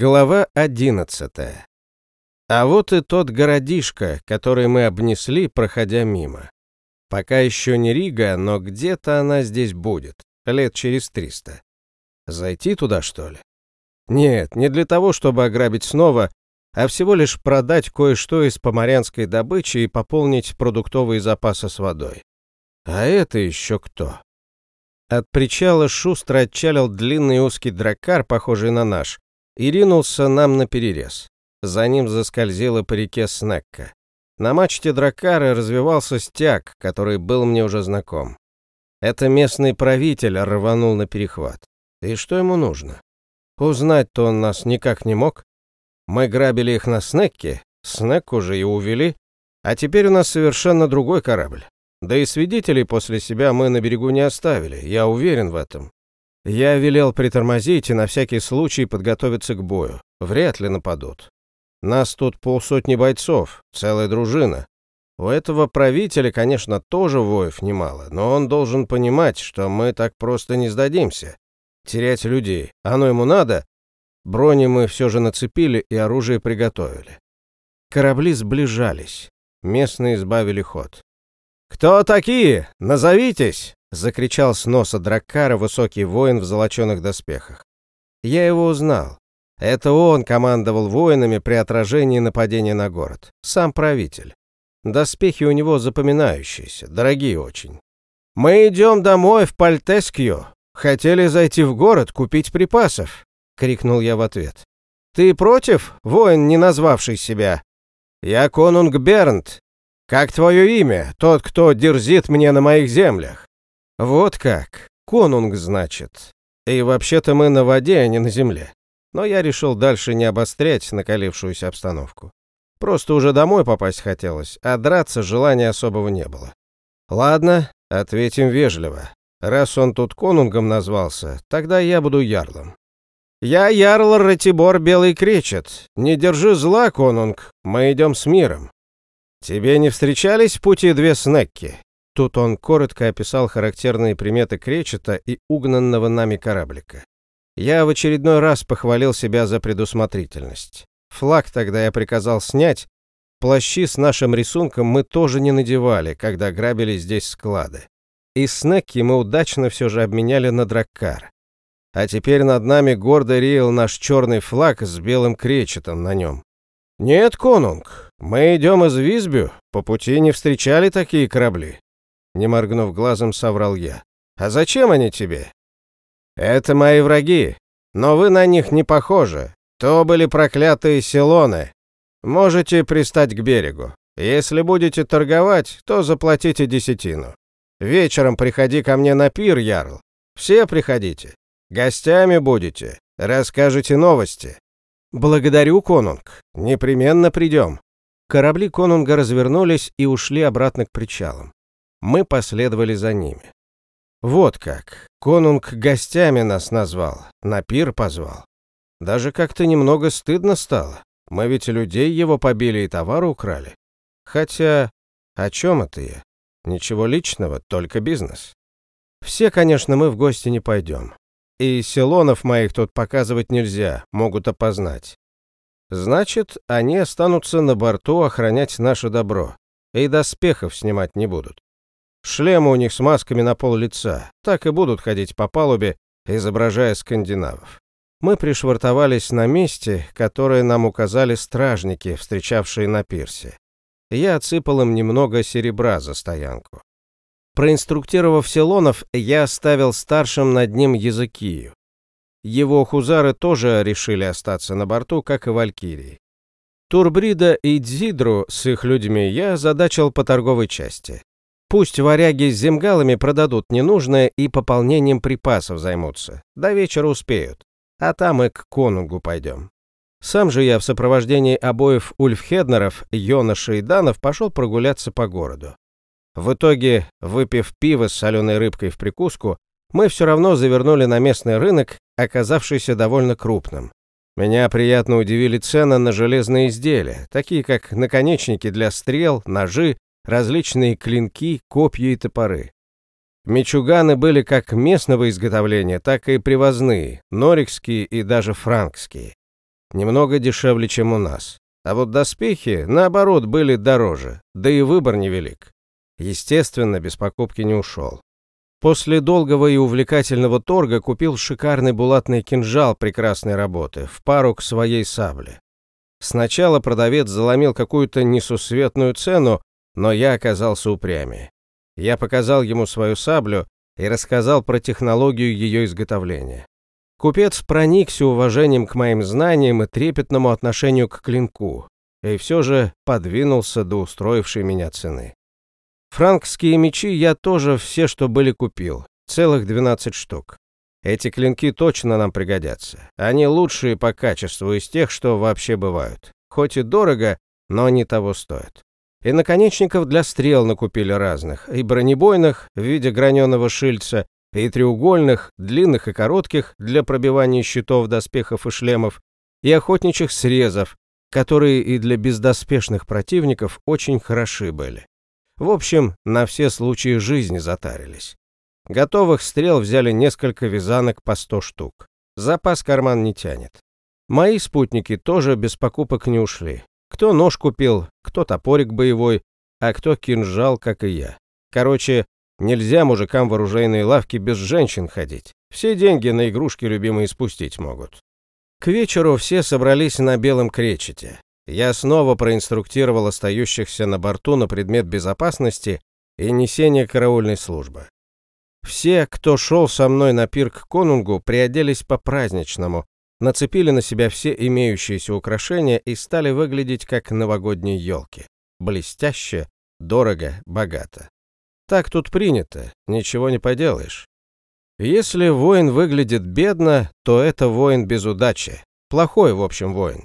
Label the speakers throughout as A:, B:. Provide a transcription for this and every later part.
A: Глава 11. А вот и тот городишко, который мы обнесли, проходя мимо. Пока еще не Рига, но где-то она здесь будет, лет через триста. Зайти туда, что ли? Нет, не для того, чтобы ограбить снова, а всего лишь продать кое-что из поморянской добычи и пополнить продуктовые запасы с водой. А это еще кто? От причала шустро отчалил длинный узкий дракар, похожий на наш, и ринулся нам на перерез. За ним заскользила по реке Снекка. На мачте дракара развивался стяг, который был мне уже знаком. Это местный правитель рванул на перехват. И что ему нужно? Узнать-то он нас никак не мог. Мы грабили их на Снекке, Снекку же и увели, а теперь у нас совершенно другой корабль. Да и свидетелей после себя мы на берегу не оставили, я уверен в этом. Я велел притормозить и на всякий случай подготовиться к бою. Вряд ли нападут. Нас тут полсотни бойцов, целая дружина. У этого правителя, конечно, тоже воев немало, но он должен понимать, что мы так просто не сдадимся. Терять людей, оно ему надо. Брони мы все же нацепили и оружие приготовили. Корабли сближались. Местные избавили ход. «Кто такие? Назовитесь!» — закричал с носа Драккара высокий воин в золоченых доспехах. Я его узнал. Это он командовал воинами при отражении нападения на город. Сам правитель. Доспехи у него запоминающиеся, дорогие очень. «Мы идем домой в Пальтескью. Хотели зайти в город, купить припасов», — крикнул я в ответ. «Ты против, воин, не назвавший себя?» «Я конунг Бернт. Как твое имя, тот, кто дерзит мне на моих землях?» Вот как. Конунг, значит. И вообще-то мы на воде, а не на земле. Но я решил дальше не обострять накалившуюся обстановку. Просто уже домой попасть хотелось, а драться желания особого не было. Ладно, ответим вежливо. Раз он тут конунгом назвался, тогда я буду ярлом. Я ярл Ратибор Белый Кречет. Не держи зла, конунг, мы идем с миром. Тебе не встречались в пути две снекки? Тут он коротко описал характерные приметы кречета и угнанного нами кораблика. Я в очередной раз похвалил себя за предусмотрительность. Флаг тогда я приказал снять. Плащи с нашим рисунком мы тоже не надевали, когда грабили здесь склады. И снеки мы удачно все же обменяли на драккар. А теперь над нами гордо реял наш черный флаг с белым кречетом на нем. «Нет, конунг, мы идем из Визбю, по пути не встречали такие корабли. Не моргнув глазом, соврал я. «А зачем они тебе?» «Это мои враги, но вы на них не похожи. То были проклятые селоны. Можете пристать к берегу. Если будете торговать, то заплатите десятину. Вечером приходи ко мне на пир, Ярл. Все приходите. Гостями будете. Расскажете новости. Благодарю, конунг. Непременно придем. Корабли конунга развернулись и ушли обратно к причалам. Мы последовали за ними. Вот как. Конунг гостями нас назвал, на пир позвал. Даже как-то немного стыдно стало. Мы ведь людей его побили и товар украли. Хотя, о чем это я? Ничего личного, только бизнес. Все, конечно, мы в гости не пойдем. И селонов моих тут показывать нельзя, могут опознать. Значит, они останутся на борту охранять наше добро. И доспехов снимать не будут. Шлемы у них с масками на пол лица, так и будут ходить по палубе, изображая скандинавов. Мы пришвартовались на месте, которое нам указали стражники, встречавшие на пирсе. Я отсыпал им немного серебра за стоянку. Проинструктировав Селонов, я оставил старшим над ним Языкию. Его хузары тоже решили остаться на борту, как и Валькирии. Турбрида и Дзидру с их людьми я задачил по торговой части. Пусть варяги с земгалами продадут ненужное и пополнением припасов займутся. До вечера успеют. А там и к конунгу пойдем. Сам же я в сопровождении обоев Ульфхеднеров, Йонаша и Данов пошел прогуляться по городу. В итоге, выпив пиво с соленой рыбкой в прикуску, мы все равно завернули на местный рынок, оказавшийся довольно крупным. Меня приятно удивили цены на железные изделия, такие как наконечники для стрел, ножи, различные клинки, копья и топоры. Мечуганы были как местного изготовления, так и привозные, норикские и даже франкские. немного дешевле, чем у нас. А вот доспехи, наоборот, были дороже, да и выбор невелик. Естественно, без покупки не ушел. После долгого и увлекательного торга купил шикарный булатный кинжал прекрасной работы в пару к своей сабле. Сначала продавец заломил какую-то несусветную цену, но я оказался упрямее. Я показал ему свою саблю и рассказал про технологию ее изготовления. Купец проникся уважением к моим знаниям и трепетному отношению к клинку, и все же подвинулся до устроившей меня цены. Франкские мечи я тоже все, что были, купил, целых 12 штук. Эти клинки точно нам пригодятся. Они лучшие по качеству из тех, что вообще бывают. Хоть и дорого, но они того стоят. И наконечников для стрел накупили разных, и бронебойных в виде граненого шильца, и треугольных, длинных и коротких для пробивания щитов, доспехов и шлемов, и охотничьих срезов, которые и для бездоспешных противников очень хороши были. В общем, на все случаи жизни затарились. Готовых стрел взяли несколько вязанок по 100 штук. Запас карман не тянет. Мои спутники тоже без покупок не ушли. Кто нож купил, кто топорик боевой, а кто кинжал, как и я. Короче, нельзя мужикам в оружейные лавки без женщин ходить. Все деньги на игрушки любимые спустить могут. К вечеру все собрались на Белом Кречете. Я снова проинструктировал остающихся на борту на предмет безопасности и несения караульной службы. Все, кто шел со мной на пир к конунгу, приоделись по-праздничному, нацепили на себя все имеющиеся украшения и стали выглядеть как новогодние елки. Блестяще, дорого, богато. Так тут принято, ничего не поделаешь. Если воин выглядит бедно, то это воин без удачи. Плохой, в общем, воин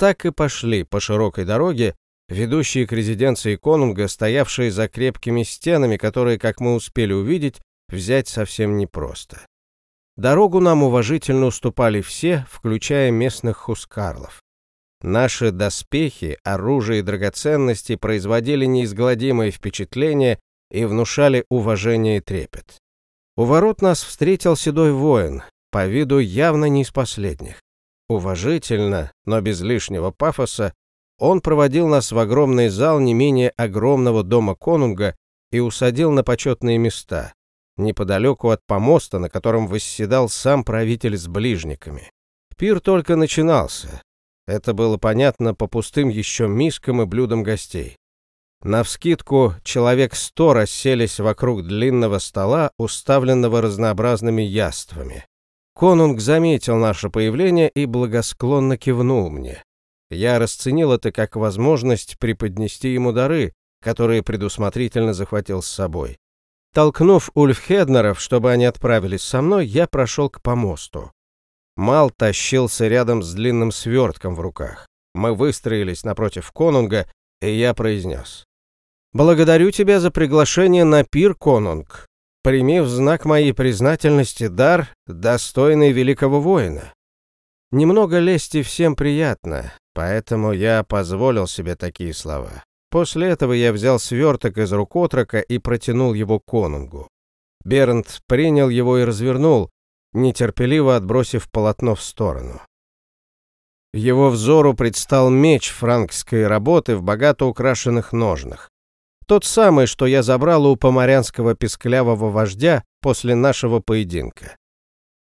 A: так и пошли по широкой дороге, ведущие к резиденции конунга, стоявшие за крепкими стенами, которые, как мы успели увидеть, взять совсем непросто. Дорогу нам уважительно уступали все, включая местных хускарлов. Наши доспехи, оружие и драгоценности производили неизгладимое впечатление и внушали уважение и трепет. У ворот нас встретил седой воин, по виду явно не из последних. Уважительно, но без лишнего пафоса, он проводил нас в огромный зал не менее огромного дома конунга и усадил на почетные места, неподалеку от помоста, на котором восседал сам правитель с ближниками. Пир только начинался. Это было понятно по пустым еще мискам и блюдам гостей. Навскидку человек сто расселись вокруг длинного стола, уставленного разнообразными яствами. Конунг заметил наше появление и благосклонно кивнул мне. Я расценил это как возможность преподнести ему дары, которые предусмотрительно захватил с собой. Толкнув Ульфхеднеров, чтобы они отправились со мной, я прошел к помосту. Мал тащился рядом с длинным свертком в руках. Мы выстроились напротив конунга, и я произнес. «Благодарю тебя за приглашение на пир, конунг прими в знак моей признательности дар, достойный великого воина. Немного лести всем приятно, поэтому я позволил себе такие слова. После этого я взял сверток из рук отрока и протянул его конунгу. Бернт принял его и развернул, нетерпеливо отбросив полотно в сторону. Его взору предстал меч франкской работы в богато украшенных ножнах. Тот самый, что я забрал у поморянского песклявого вождя после нашего поединка.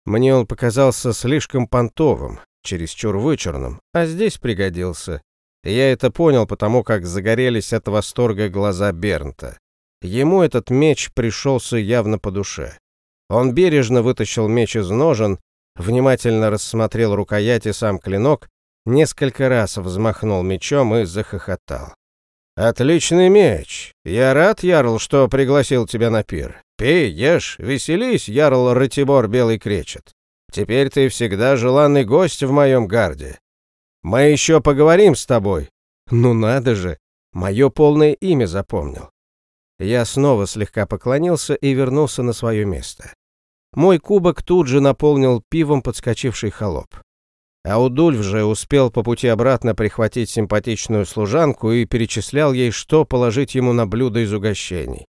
A: Мне он показался слишком понтовым, чересчур вычурным, а здесь пригодился. Я это понял, потому как загорелись от восторга глаза Бернта. Ему этот меч пришелся явно по душе. Он бережно вытащил меч из ножен, внимательно рассмотрел рукоять и сам клинок, несколько раз взмахнул мечом и захохотал. «Отличный меч. Я рад, Ярл, что пригласил тебя на пир. Пей, ешь, веселись, Ярл Ратибор Белый Кречет. Теперь ты всегда желанный гость в моем гарде. Мы еще поговорим с тобой». «Ну надо же, мое полное имя запомнил». Я снова слегка поклонился и вернулся на свое место. Мой кубок тут же наполнил пивом подскочивший холоп. Аудульф же успел по пути обратно прихватить симпатичную служанку и перечислял ей, что положить ему на блюдо из угощений.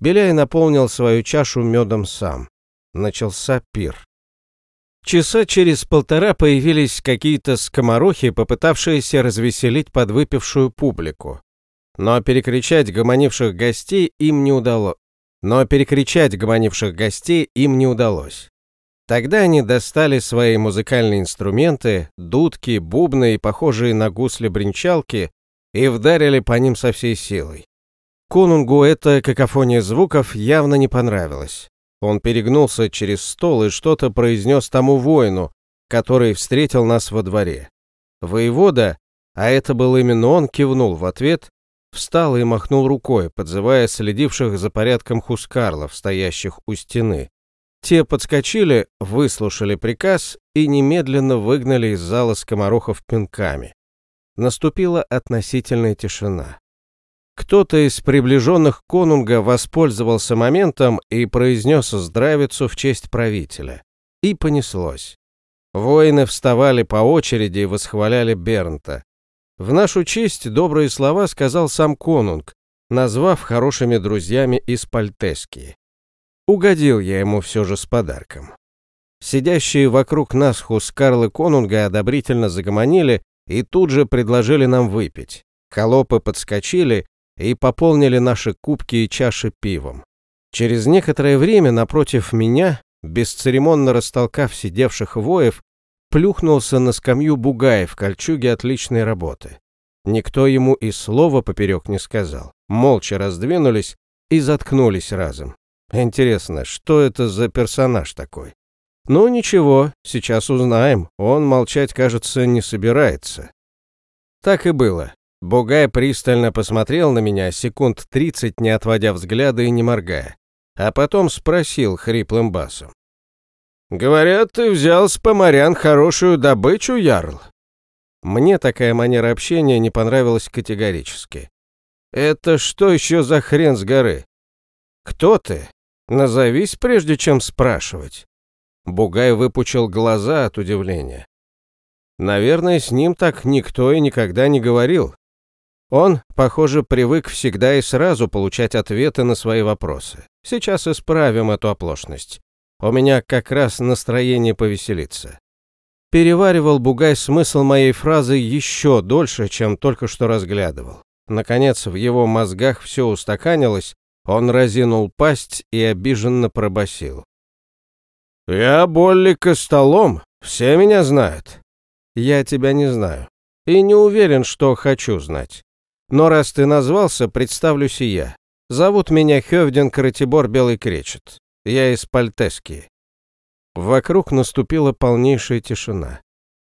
A: Беляй наполнил свою чашу медом сам. Начался пир. Часа через полтора появились какие-то скоморохи, попытавшиеся развеселить подвыпившую публику. Но перекричать гомонивших гостей им не удалось. Но перекричать гомонивших гостей им не удалось. Тогда они достали свои музыкальные инструменты, дудки, бубны и похожие на гусли бренчалки и вдарили по ним со всей силой. Конунгу эта какофония звуков явно не понравилась. Он перегнулся через стол и что-то произнес тому воину, который встретил нас во дворе. Воевода, а это был именно он, кивнул в ответ, встал и махнул рукой, подзывая следивших за порядком хускарлов, стоящих у стены. Те подскочили, выслушали приказ и немедленно выгнали из зала скоморохов пинками. Наступила относительная тишина. Кто-то из приближенных конунга воспользовался моментом и произнес здравицу в честь правителя. И понеслось. Воины вставали по очереди и восхваляли Бернта. В нашу честь добрые слова сказал сам конунг, назвав хорошими друзьями из Пальтески. Угодил я ему все же с подарком. Сидящие вокруг нас хускарлы конунга одобрительно загомонили и тут же предложили нам выпить. Холопы подскочили и пополнили наши кубки и чаши пивом. Через некоторое время напротив меня, бесцеремонно растолкав сидевших воев, плюхнулся на скамью бугай в кольчуге отличной работы. Никто ему и слова поперек не сказал. Молча раздвинулись и заткнулись разом. Интересно, что это за персонаж такой? Ну ничего, сейчас узнаем. Он молчать, кажется, не собирается. Так и было. Бугай пристально посмотрел на меня секунд тридцать, не отводя взгляда и не моргая, а потом спросил хриплым басом. «Говорят, ты взял с поморян хорошую добычу, Ярл?» Мне такая манера общения не понравилась категорически. «Это что еще за хрен с горы?» «Кто ты? Назовись, прежде чем спрашивать». Бугай выпучил глаза от удивления. Наверное, с ним так никто и никогда не говорил. Он, похоже, привык всегда и сразу получать ответы на свои вопросы. Сейчас исправим эту оплошность. У меня как раз настроение повеселиться. Переваривал Бугай смысл моей фразы еще дольше, чем только что разглядывал. Наконец, в его мозгах все устаканилось, он разинул пасть и обиженно пробасил: «Я Болли Костолом, все меня знают». «Я тебя не знаю. И не уверен, что хочу знать. Но раз ты назвался, представлюсь и я. Зовут меня Хевдин Каратибор Белый Кречет. Я из Пальтески. Вокруг наступила полнейшая тишина.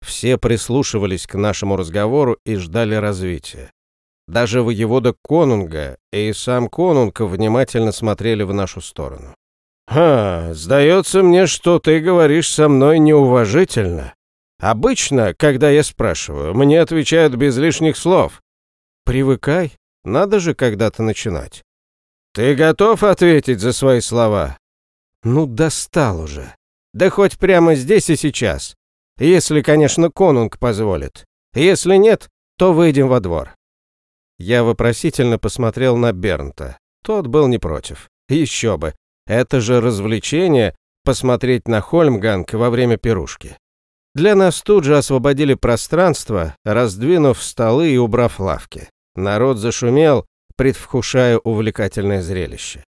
A: Все прислушивались к нашему разговору и ждали развития. Даже воевода Конунга и сам Конунг внимательно смотрели в нашу сторону. «Ха, сдается мне, что ты говоришь со мной неуважительно. Обычно, когда я спрашиваю, мне отвечают без лишних слов, Привыкай, надо же когда-то начинать. Ты готов ответить за свои слова? Ну, достал уже. Да хоть прямо здесь и сейчас. Если, конечно, конунг позволит. Если нет, то выйдем во двор. Я вопросительно посмотрел на Бернта. Тот был не против. Еще бы. Это же развлечение посмотреть на Хольмганг во время пирушки. Для нас тут же освободили пространство, раздвинув столы и убрав лавки. Народ зашумел, предвкушая увлекательное зрелище.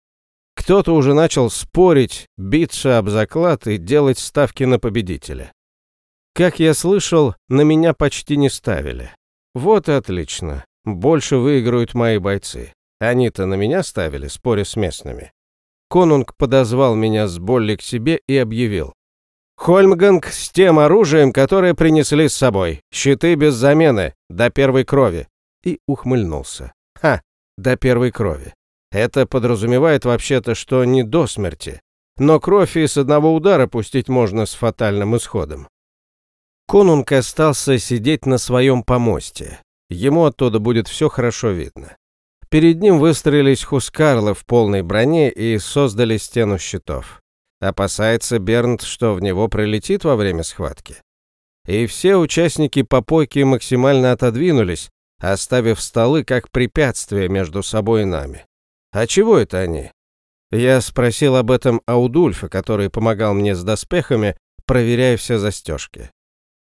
A: Кто-то уже начал спорить, биться об заклад и делать ставки на победителя. Как я слышал, на меня почти не ставили. Вот и отлично. Больше выиграют мои бойцы. Они-то на меня ставили, споря с местными. Конунг подозвал меня с Болли к себе и объявил. Хольмганг с тем оружием, которое принесли с собой. Щиты без замены, до первой крови. И ухмыльнулся. Ха, до первой крови. Это подразумевает вообще-то, что не до смерти. Но кровь и с одного удара пустить можно с фатальным исходом. Конунг остался сидеть на своем помосте. Ему оттуда будет все хорошо видно. Перед ним выстроились хускарлы в полной броне и создали стену щитов. Опасается Бернт, что в него прилетит во время схватки. И все участники попойки максимально отодвинулись, оставив столы как препятствие между собой и нами. А чего это они? Я спросил об этом Аудульфа, который помогал мне с доспехами, проверяя все застежки.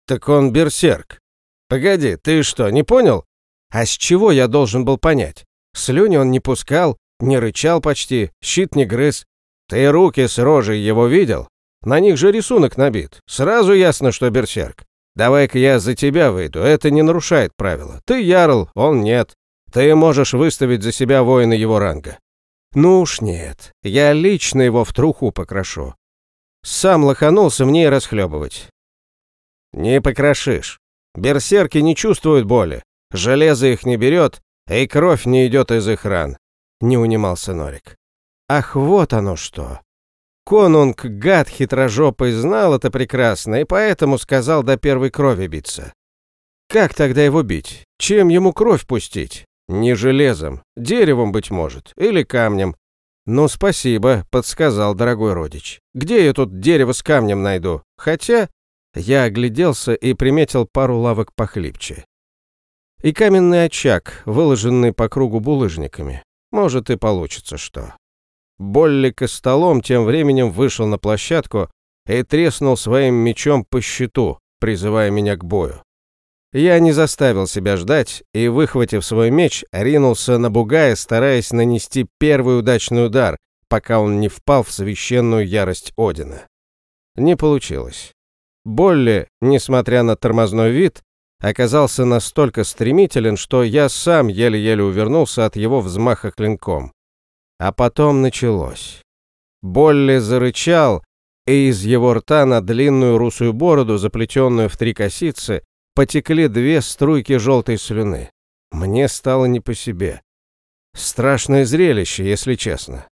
A: «Так он берсерк. Погоди, ты что, не понял? А с чего я должен был понять? Слюни он не пускал, не рычал почти, щит не грыз. Ты руки с рожей его видел? На них же рисунок набит. Сразу ясно, что берсерк. Давай-ка я за тебя выйду, это не нарушает правила. Ты ярл, он нет. Ты можешь выставить за себя воина его ранга. Ну уж нет, я лично его в труху покрошу. Сам лоханулся мне и расхлебывать. Не покрошишь. Берсерки не чувствуют боли, железо их не берет, и кровь не идет из их ран. Не унимался Норик. Ах, вот оно что. Конунг, гад хитрожопый, знал это прекрасно, и поэтому сказал до первой крови биться. Как тогда его бить? Чем ему кровь пустить? Не железом, деревом, быть может, или камнем. Ну, спасибо, подсказал дорогой родич. Где я тут дерево с камнем найду? Хотя я огляделся и приметил пару лавок похлипче. И каменный очаг, выложенный по кругу булыжниками. Может и получится что. Болли столом тем временем вышел на площадку и треснул своим мечом по щиту, призывая меня к бою. Я не заставил себя ждать и, выхватив свой меч, ринулся на Бугая, стараясь нанести первый удачный удар, пока он не впал в священную ярость Одина. Не получилось. Болли, несмотря на тормозной вид, оказался настолько стремителен, что я сам еле-еле увернулся от его взмаха клинком. А потом началось. Болли зарычал, и из его рта на длинную русую бороду, заплетенную в три косицы, потекли две струйки желтой слюны. Мне стало не по себе. Страшное зрелище, если честно.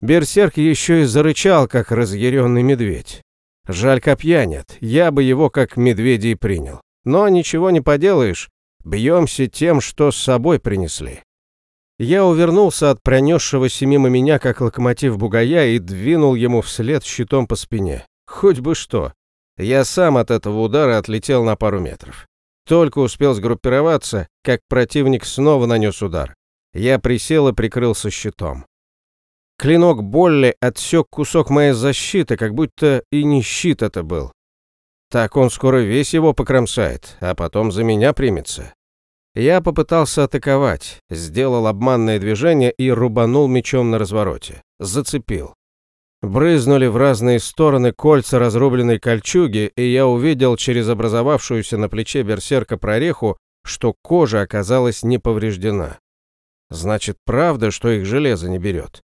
A: Берсерк еще и зарычал, как разъяренный медведь. Жаль, копья нет, я бы его как медведей принял. Но ничего не поделаешь, бьемся тем, что с собой принесли. Я увернулся от пронесшегося мимо меня, как локомотив бугая, и двинул ему вслед щитом по спине. Хоть бы что. Я сам от этого удара отлетел на пару метров. Только успел сгруппироваться, как противник снова нанес удар. Я присел и прикрылся щитом. Клинок Болли отсек кусок моей защиты, как будто и не щит это был. Так он скоро весь его покромсает, а потом за меня примется. Я попытался атаковать, сделал обманное движение и рубанул мечом на развороте. Зацепил. Брызнули в разные стороны кольца разрубленной кольчуги, и я увидел через образовавшуюся на плече берсерка прореху, что кожа оказалась не повреждена. Значит, правда, что их железо не берет.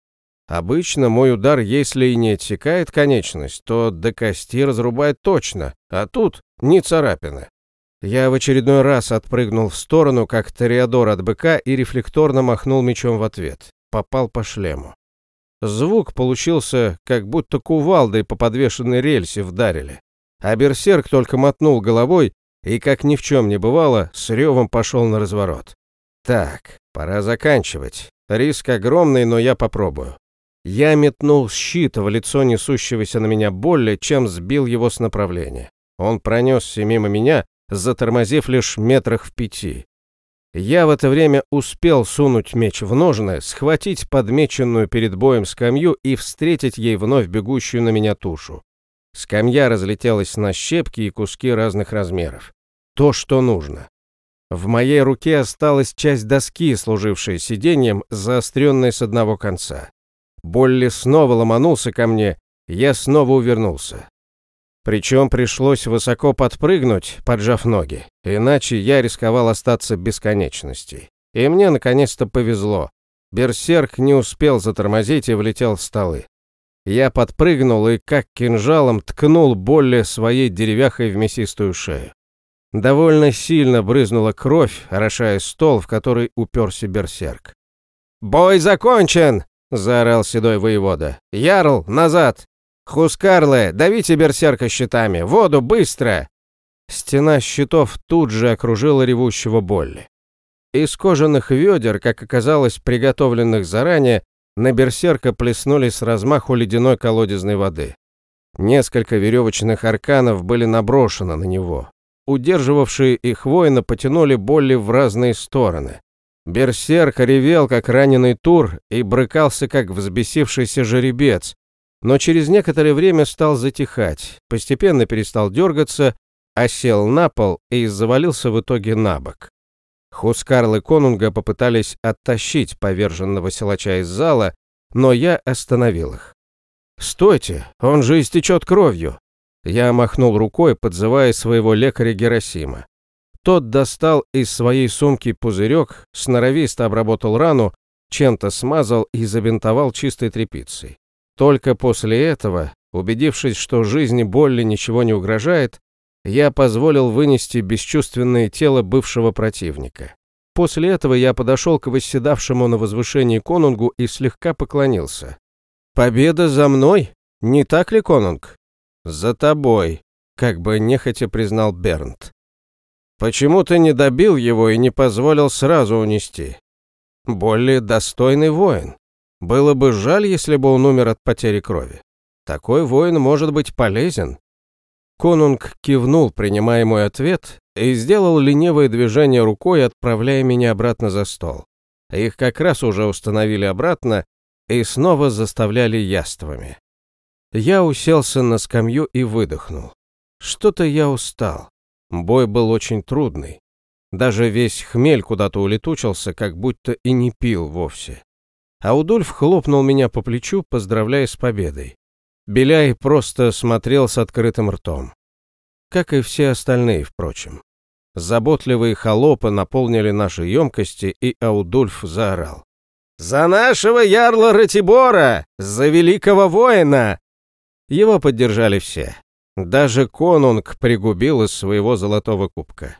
A: Обычно мой удар, если и не отсекает конечность, то до кости разрубает точно, а тут не царапины. Я в очередной раз отпрыгнул в сторону, как Тореадор от быка, и рефлекторно махнул мечом в ответ. Попал по шлему. Звук получился, как будто кувалдой по подвешенной рельсе вдарили. А берсерк только мотнул головой и, как ни в чем не бывало, с ревом пошел на разворот. Так, пора заканчивать. Риск огромный, но я попробую. Я метнул щит в лицо несущегося на меня Болли, чем сбил его с направления. Он пронесся мимо меня, затормозив лишь метрах в пяти. Я в это время успел сунуть меч в ножны, схватить подмеченную перед боем скамью и встретить ей вновь бегущую на меня тушу. Скамья разлетелась на щепки и куски разных размеров. То, что нужно. В моей руке осталась часть доски, служившая сиденьем, заостренной с одного конца. Болли снова ломанулся ко мне, я снова увернулся. Причем пришлось высоко подпрыгнуть, поджав ноги, иначе я рисковал остаться бесконечностей. И мне наконец-то повезло. Берсерк не успел затормозить и влетел в столы. Я подпрыгнул и как кинжалом ткнул Болли своей деревяхой в мясистую шею. Довольно сильно брызнула кровь, орошая стол, в который уперся берсерк. «Бой закончен!» — заорал седой воевода. «Ярл, назад! «Хускарле, давите берсерка щитами! Воду, быстро!» Стена щитов тут же окружила ревущего Болли. Из кожаных ведер, как оказалось, приготовленных заранее, на берсерка плеснули с размаху ледяной колодезной воды. Несколько веревочных арканов были наброшены на него. Удерживавшие их воины потянули Болли в разные стороны. Берсерк ревел, как раненый тур, и брыкался, как взбесившийся жеребец, но через некоторое время стал затихать, постепенно перестал дергаться, осел на пол и завалился в итоге на бок. Хускарл и Конунга попытались оттащить поверженного силача из зала, но я остановил их. «Стойте, он же истечет кровью!» Я махнул рукой, подзывая своего лекаря Герасима. Тот достал из своей сумки пузырек, сноровисто обработал рану, чем-то смазал и забинтовал чистой тряпицей. Только после этого, убедившись, что жизни Болли ничего не угрожает, я позволил вынести бесчувственное тело бывшего противника. После этого я подошел к восседавшему на возвышении конунгу и слегка поклонился. «Победа за мной? Не так ли, конунг?» «За тобой», — как бы нехотя признал Бернт. «Почему ты не добил его и не позволил сразу унести? Более достойный воин. Было бы жаль, если бы он умер от потери крови. Такой воин может быть полезен, Конунг кивнул, принимая мой ответ, и сделал ленивое движение рукой, отправляя меня обратно за стол. Их как раз уже установили обратно и снова заставляли яствами. Я уселся на скамью и выдохнул. Что-то я устал. Бой был очень трудный. Даже весь хмель куда-то улетучился, как будто и не пил вовсе. Аудульф хлопнул меня по плечу, поздравляя с победой. Беляй просто смотрел с открытым ртом. Как и все остальные, впрочем. Заботливые холопы наполнили наши емкости, и Аудульф заорал. «За нашего ярла Ратибора! За великого воина!» Его поддержали все. Даже конунг пригубил из своего золотого кубка.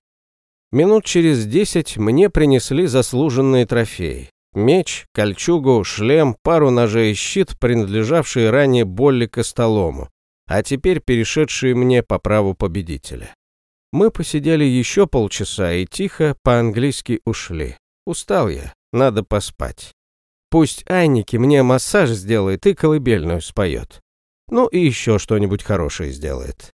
A: Минут через десять мне принесли заслуженные трофеи. Меч, кольчугу, шлем, пару ножей и щит, принадлежавшие ранее Болли Костолому, а теперь перешедшие мне по праву победителя. Мы посидели еще полчаса и тихо по-английски ушли. Устал я, надо поспать. Пусть Айники мне массаж сделает и колыбельную споет. Ну и еще что-нибудь хорошее сделает.